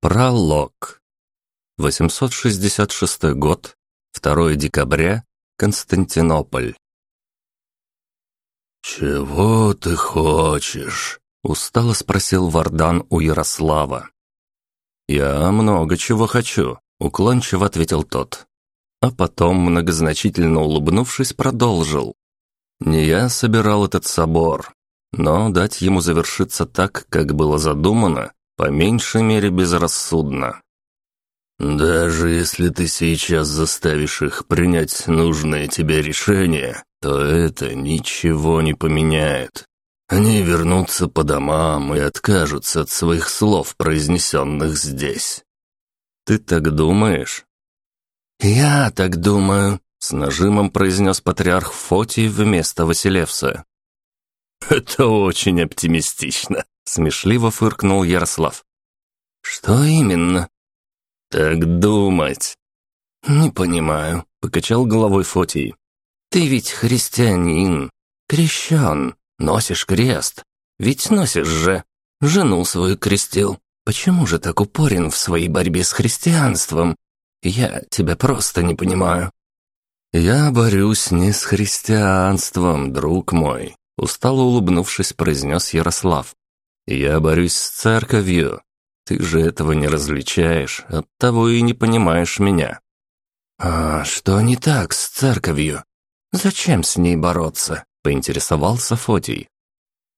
Пролог. 866 год, 2 декабря, Константинополь. «Чего ты хочешь?» — устало спросил Вардан у Ярослава. «Я много чего хочу», — уклончиво ответил тот. А потом, многозначительно улыбнувшись, продолжил. «Не я собирал этот собор, но дать ему завершиться так, как было задумано, по меньшей мере безрассудно. «Даже если ты сейчас заставишь их принять нужное тебе решение, то это ничего не поменяет. Они вернутся по домам и откажутся от своих слов, произнесенных здесь». «Ты так думаешь?» «Я так думаю», — с нажимом произнес патриарх Фотий вместо Василевса. «Это очень оптимистично», Смешливо фыркнул Ярослав. «Что именно?» «Так думать». «Не понимаю», — покачал головой Фотий. «Ты ведь христианин, крещен, носишь крест. Ведь носишь же. Жену свою крестил. Почему же так упорен в своей борьбе с христианством? Я тебя просто не понимаю». «Я борюсь не с христианством, друг мой», — устало улыбнувшись, произнес Ярослав. Я борюсь с церковью. Ты же этого не различаешь, оттого и не понимаешь меня. А что не так с церковью? Зачем с ней бороться? Поинтересовался Фотий.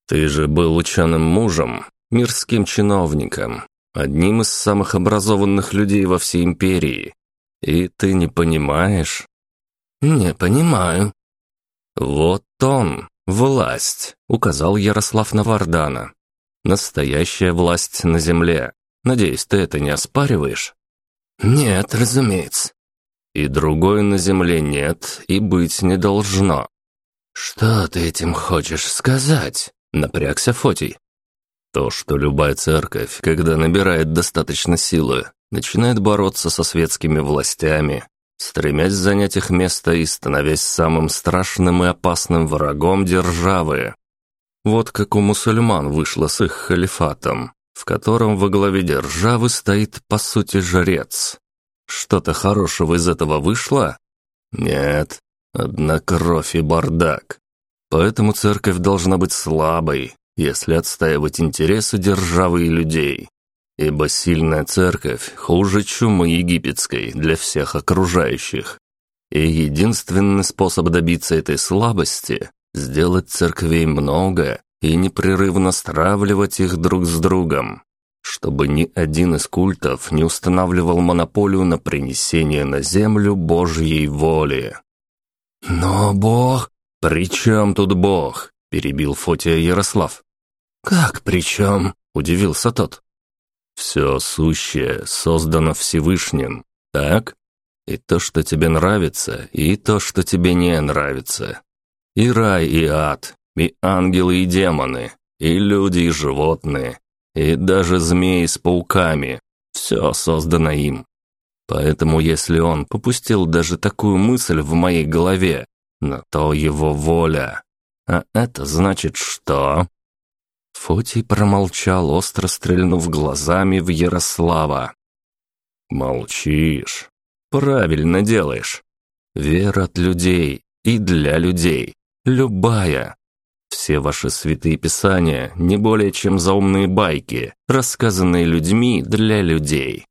Ты же был ученым мужем, мирским чиновником, одним из самых образованных людей во всей империи. И ты не понимаешь? Не понимаю. Вот он, власть, указал Ярослав Навардана. Настоящая власть на земле. Надеюсь, ты это не оспариваешь?» «Нет, разумеется». «И другой на земле нет и быть не должно». «Что ты этим хочешь сказать?» — напрягся Фотий. «То, что любая церковь, когда набирает достаточно силы, начинает бороться со светскими властями, стремясь занять их место и становясь самым страшным и опасным врагом державы. Вот как у мусульман вышло с их халифатом, в котором во главе державы стоит, по сути, жрец. Что-то хорошего из этого вышло? Нет, одна кровь и бардак. Поэтому церковь должна быть слабой, если отстаивать интересы державы и людей. Ибо сильная церковь хуже чумы египетской для всех окружающих. И единственный способ добиться этой слабости сделать церквей много и непрерывно стравливать их друг с другом, чтобы ни один из культов не устанавливал монополию на принесение на землю Божьей воли. «Но Бог...» «При чем тут Бог?» – перебил Фотия Ярослав. «Как при чем?» – удивился тот. «Все сущее создано Всевышним, так? И то, что тебе нравится, и то, что тебе не нравится. И рай, и ад, и ангелы, и демоны, и люди, и животные, и даже змеи с пауками. Все создано им. Поэтому если он попустил даже такую мысль в моей голове, на то его воля. А это значит что? Фотий промолчал, остро стрельнув глазами в Ярослава. «Молчишь. Правильно делаешь. Вера от людей и для людей. Любая. Все ваши святые писания не более чем заумные байки, рассказанные людьми для людей.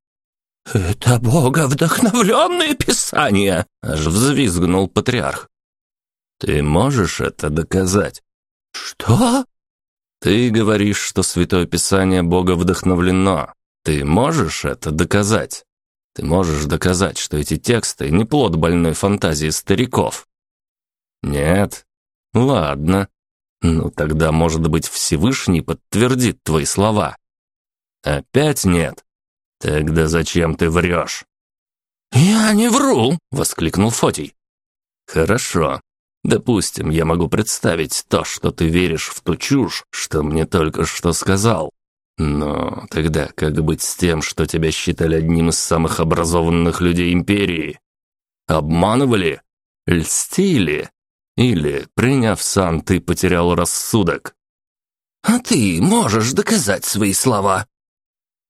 «Это боговдохновленные писания!» — аж взвизгнул патриарх. «Ты можешь это доказать?» «Что?» «Ты говоришь, что Святое Писание Бога вдохновлено. Ты можешь это доказать?» «Ты можешь доказать, что эти тексты не плод больной фантазии стариков?» «Нет, Ладно. Ну тогда, может быть, Всевышний подтвердит твои слова. Опять нет? Тогда зачем ты врешь? «Я не вру!» — воскликнул Фотий. «Хорошо. Допустим, я могу представить то, что ты веришь в ту чушь, что мне только что сказал. Но тогда как быть с тем, что тебя считали одним из самых образованных людей Империи? Обманывали? Льстили? Или, приняв сан, ты потерял рассудок? А ты можешь доказать свои слова?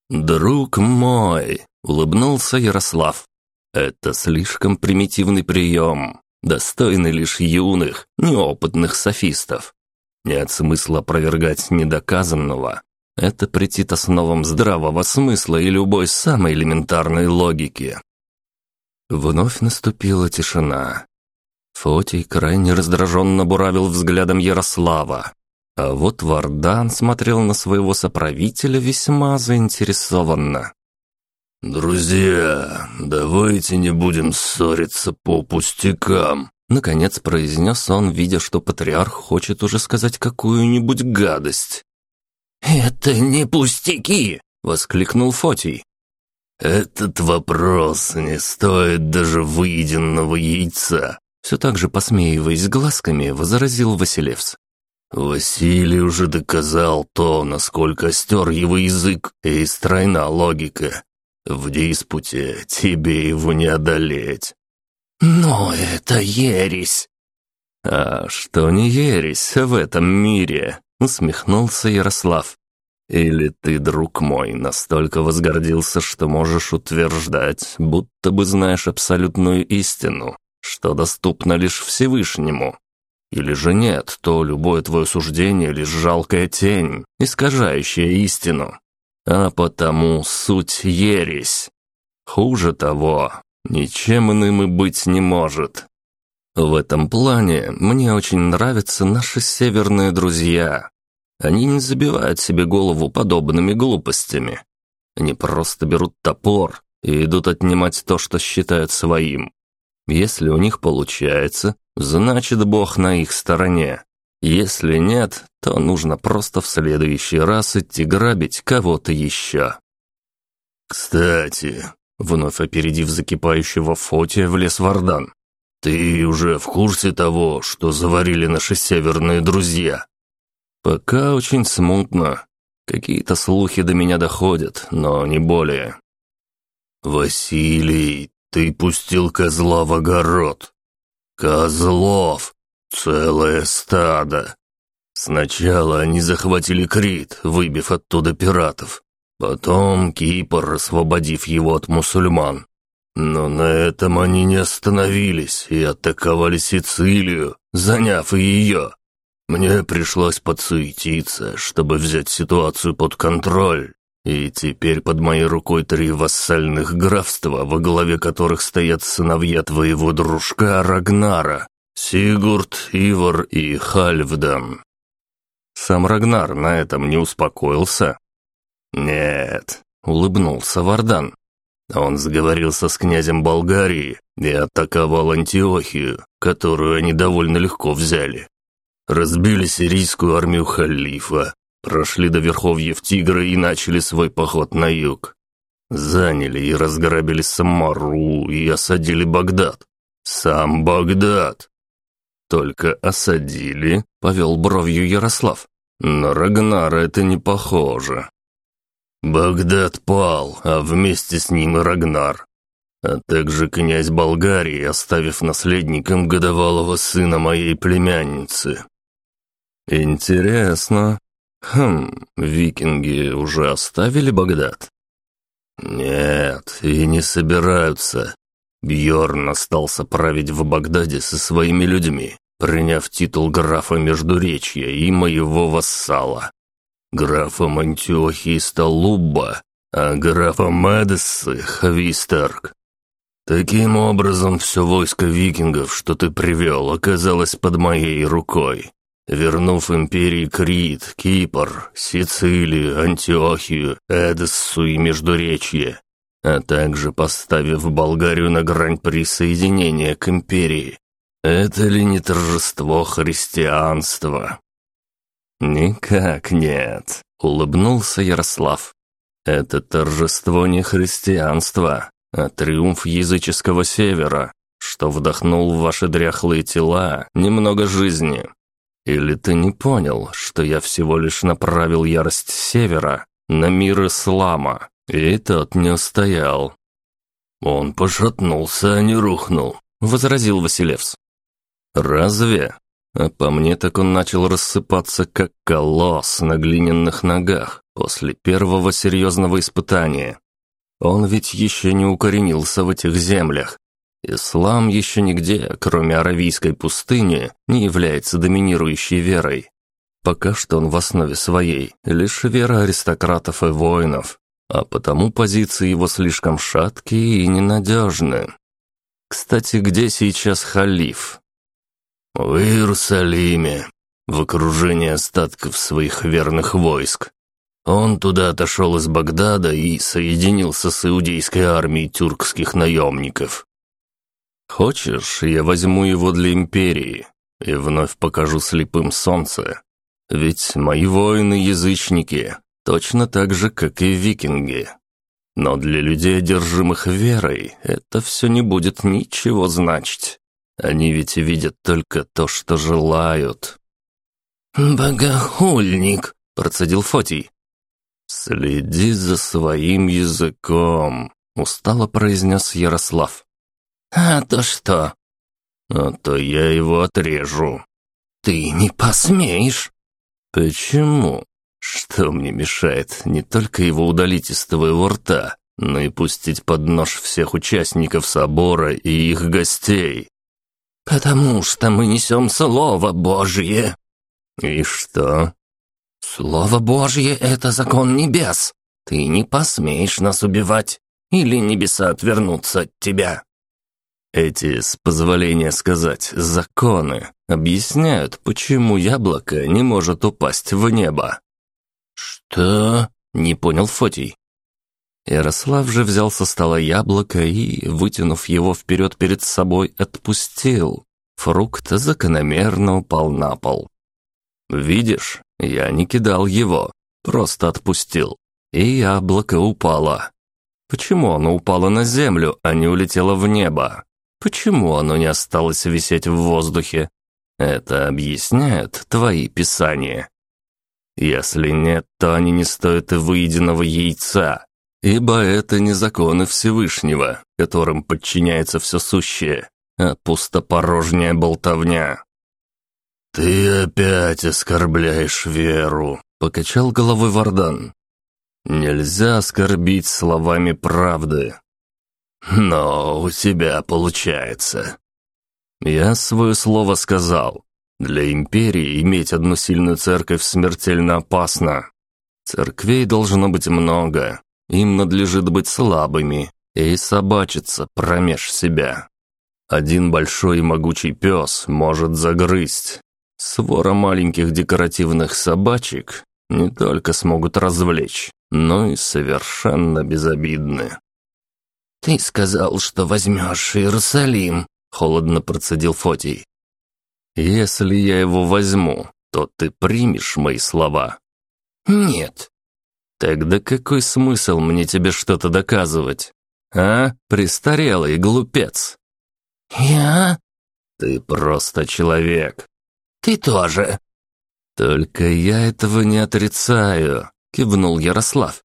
«Друг мой!» — улыбнулся Ярослав. «Это слишком примитивный прием, достойный лишь юных, неопытных софистов. Нет смысла опровергать недоказанного. Это претит основам здравого смысла и любой самой элементарной логики». Вновь наступила тишина. Фотий крайне раздраженно буравил взглядом Ярослава. А вот Вардан смотрел на своего соправителя весьма заинтересованно. «Друзья, давайте не будем ссориться по пустякам», Наконец произнес он, видя, что патриарх хочет уже сказать какую-нибудь гадость. «Это не пустяки!» — воскликнул Фотий. «Этот вопрос не стоит даже выеденного яйца», все так же посмеиваясь глазками, возразил Василевс. «Василий уже доказал то, насколько стер его язык и стройна логика. В диспуте тебе его не одолеть». «Но это ересь!» «А что не ересь в этом мире?» — усмехнулся Ярослав. «Или ты, друг мой, настолько возгордился, что можешь утверждать, будто бы знаешь абсолютную истину, что доступно лишь Всевышнему. Или же нет, то любое твое суждение — лишь жалкая тень, искажающая истину. А потому суть ересь. Хуже того, ничем иным и быть не может. В этом плане мне очень нравятся наши северные друзья. Они не забивают себе голову подобными глупостями. Они просто берут топор и идут отнимать то, что считают своим. Если у них получается, значит Бог на их стороне. Если нет, то нужно просто в следующий раз идти грабить кого-то еще. «Кстати», — вновь опередив закипающего Фотия, влез Вардан, «ты уже в курсе того, что заварили наши северные друзья?» «Пока очень смутно. Какие-то слухи до меня доходят, но не более». «Василий, ты пустил козла в огород. Козлов! Целое стадо. Сначала они захватили Крит, выбив оттуда пиратов. Потом Кипр, освободив его от мусульман. Но на этом они не остановились и атаковали Сицилию, заняв ее. Мне пришлось подсуетиться, чтобы взять ситуацию под контроль. И теперь под моей рукой три вассальных графства, во главе которых стоят сыновья твоего дружка Рагнара, Сигурд, Ивар и Хальфдан. Сам Рагнар на этом не успокоился? Нет, улыбнулся Вардан. Он сговорился с князем Болгарии и атаковал Антиохию, которую они довольно легко взяли. Разбили сирийскую армию халифа, Прошли до верховьев Тигра и начали свой поход на юг. Заняли и разграбили Самару и осадили Багдад. Сам Багдад. Только осадили, повел бровью Ярослав. На Рагнара это не похоже. Багдад пал, а вместе с ним и Рагнар. А также князь Болгарии, оставив наследником годовалого сына моей племянницы. Интересно, Хм, викинги уже оставили Багдад? Нет, и не собираются. Бьорн остался править в Багдаде со своими людьми, приняв титул графа Междуречья и моего вассала. Графом Антиохии стал Лубба, а графом Эдессы — Хвистерк. Таким образом, все войско викингов, что ты привел, оказалось под моей рукой вернув империи Крит, Кипр, Сицилию, Антиохию, Эдессу и Междуречье, а также поставив Болгарию на грань присоединения к империи. Это ли не торжество христианства? «Никак нет», — улыбнулся Ярослав. «Это торжество не христианства, а триумф языческого севера, что вдохнул в ваши дряхлые тела немного жизни, или ты не понял, что я всего лишь направил ярость севера на мир ислама, и тот не устоял?» «Он пошатнулся, а не рухнул», — возразил Василевс. «Разве? А по мне так он начал рассыпаться, как колосс на глиняных ногах после первого серьезного испытания. Он ведь еще не укоренился в этих землях. Ислам еще нигде, кроме Аравийской пустыни, не является доминирующей верой. Пока что он в основе своей лишь вера аристократов и воинов, а потому позиции его слишком шаткие и ненадежны. Кстати, где сейчас халиф? В Иерусалиме, в окружении остатков своих верных войск. Он туда отошел из Багдада и соединился с иудейской армией тюркских наемников. Хочешь, я возьму его для империи и вновь покажу слепым солнце, ведь мои воины – язычники, точно так же, как и викинги. Но для людей, одержимых верой, это все не будет ничего значить. Они ведь видят только то, что желают. «Богохульник», – процедил Фотий. «Следи за своим языком», – устало произнес Ярослав. «А то что?» «А то я его отрежу». «Ты не посмеешь». «Почему? Что мне мешает не только его удалить из твоего рта, но и пустить под нож всех участников собора и их гостей?» «Потому что мы несем Слово Божье». «И что?» «Слово Божье — это закон небес. Ты не посмеешь нас убивать, или небеса отвернутся от тебя». Эти, с позволения сказать, законы объясняют, почему яблоко не может упасть в небо. «Что?» — не понял Фотий. Ярослав же взял со стола яблоко и, вытянув его вперед перед собой, отпустил. Фрукт закономерно упал на пол. «Видишь, я не кидал его, просто отпустил, и яблоко упало. Почему оно упало на землю, а не улетело в небо? Почему оно не осталось висеть в воздухе? Это объясняет твои писания. Если нет, то они не стоят и выеденного яйца, ибо это не законы Всевышнего, которым подчиняется все сущее, а пустопорожняя болтовня. «Ты опять оскорбляешь веру», — покачал головой Вардан. «Нельзя оскорбить словами правды. Но у тебя получается. Я свое слово сказал. Для империи иметь одну сильную церковь смертельно опасно. Церквей должно быть много. Им надлежит быть слабыми и собачиться промеж себя. Один большой и могучий пес может загрызть. Свора маленьких декоративных собачек не только смогут развлечь, но и совершенно безобидны. «Ты сказал, что возьмешь Иерусалим», — холодно процедил Фотий. «Если я его возьму, то ты примешь мои слова?» «Нет». «Тогда какой смысл мне тебе что-то доказывать? А, престарелый глупец?» «Я?» «Ты просто человек». «Ты тоже». «Только я этого не отрицаю», — кивнул Ярослав.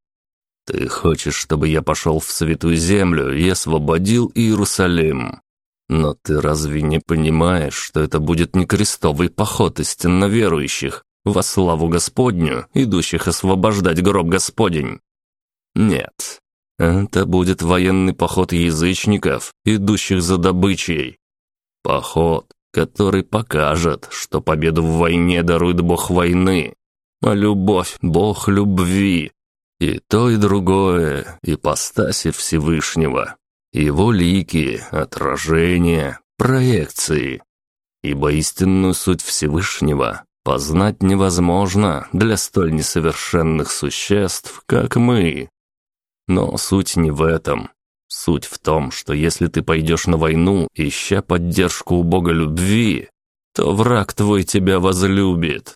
«Ты хочешь, чтобы я пошел в Святую Землю и освободил Иерусалим? Но ты разве не понимаешь, что это будет не крестовый поход истинно верующих, во славу Господню, идущих освобождать гроб Господень? Нет, это будет военный поход язычников, идущих за добычей. Поход, который покажет, что победу в войне дарует Бог войны, а любовь – Бог любви, и то, и другое, ипостаси Всевышнего, его лики, отражения, проекции. Ибо истинную суть Всевышнего познать невозможно для столь несовершенных существ, как мы. Но суть не в этом. Суть в том, что если ты пойдешь на войну, ища поддержку у Бога любви, то враг твой тебя возлюбит.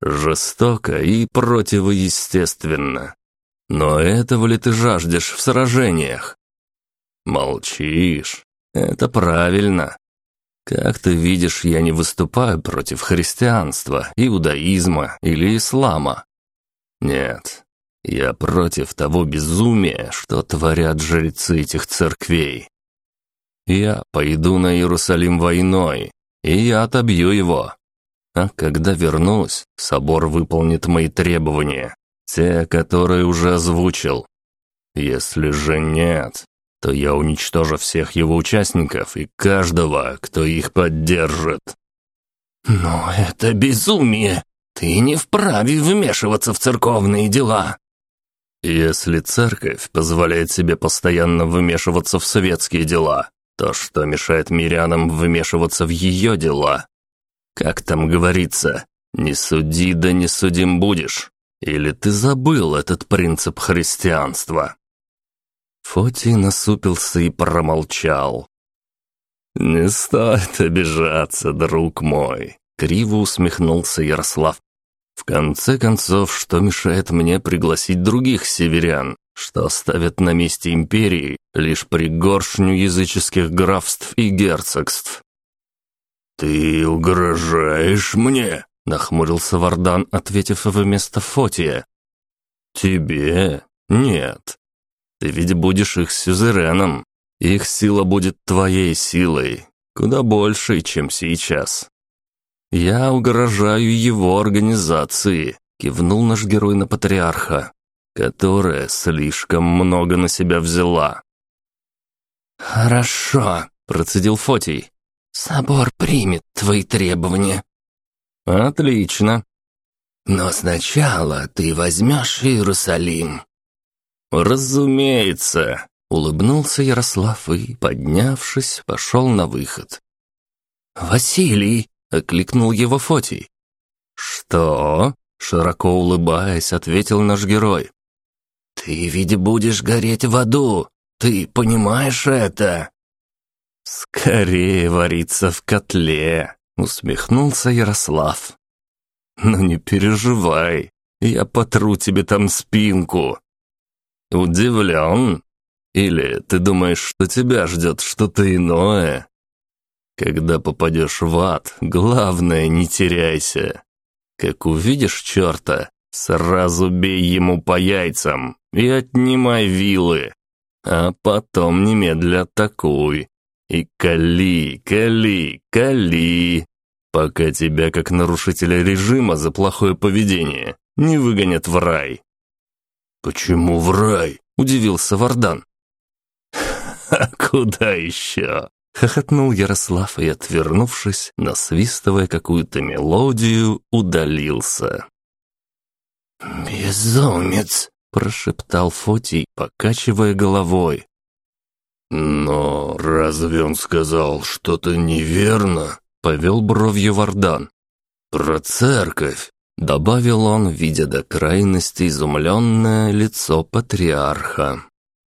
Жестоко и противоестественно. Но этого ли ты жаждешь в сражениях? Молчишь. Это правильно. Как ты видишь, я не выступаю против христианства, иудаизма или ислама. Нет, я против того безумия, что творят жрецы этих церквей. Я пойду на Иерусалим войной, и я отобью его. А когда вернусь, собор выполнит мои требования, Те, которые уже озвучил. Если же нет, то я уничтожу всех его участников и каждого, кто их поддержит. «Но это безумие! Ты не вправе вмешиваться в церковные дела!» «Если церковь позволяет себе постоянно вмешиваться в светские дела, то что мешает мирянам вмешиваться в ее дела? Как там говорится, не суди, да не судим будешь. Или ты забыл этот принцип христианства?» Фотий насупился и промолчал. «Не стоит обижаться, друг мой», — криво усмехнулся Ярослав. «В конце концов, что мешает мне пригласить других северян, что оставят на месте империи лишь пригоршню языческих графств и герцогств?» «Ты угрожаешь мне?» — нахмурился Вардан, ответив вместо Фотия. «Тебе? Нет. Ты ведь будешь их сюзереном, их сила будет твоей силой, куда большей, чем сейчас. Я угрожаю его организации, кивнул наш герой на патриарха, которая слишком много на себя взяла. Хорошо, процедил Фотий. Собор примет твои требования. Отлично. Но сначала ты возьмешь Иерусалим. Разумеется, Улыбнулся Ярослав и, поднявшись, пошел на выход. «Василий!» — окликнул его Фотий. «Что?» — широко улыбаясь, ответил наш герой. «Ты ведь будешь гореть в аду! Ты понимаешь это?» «Скорее вариться в котле!» — усмехнулся Ярослав. «Ну не переживай, я потру тебе там спинку». «Удивлен?» Или ты думаешь, что тебя ждет что-то иное? Когда попадешь в ад, главное, не теряйся. Как увидишь черта, сразу бей ему по яйцам и отнимай вилы, а потом немедля атакуй. И кали, кали, кали, пока тебя, как нарушителя режима за плохое поведение, не выгонят в рай. «Почему в рай?» – удивился Вардан. «А куда еще?» — хохотнул Ярослав и, отвернувшись, насвистывая какую-то мелодию, удалился. «Безумец!» — прошептал Фотий, покачивая головой. «Но разве он сказал что-то неверно?» — повел бровью Вардан. «Про церковь!» — добавил он, видя до крайности изумленное лицо патриарха.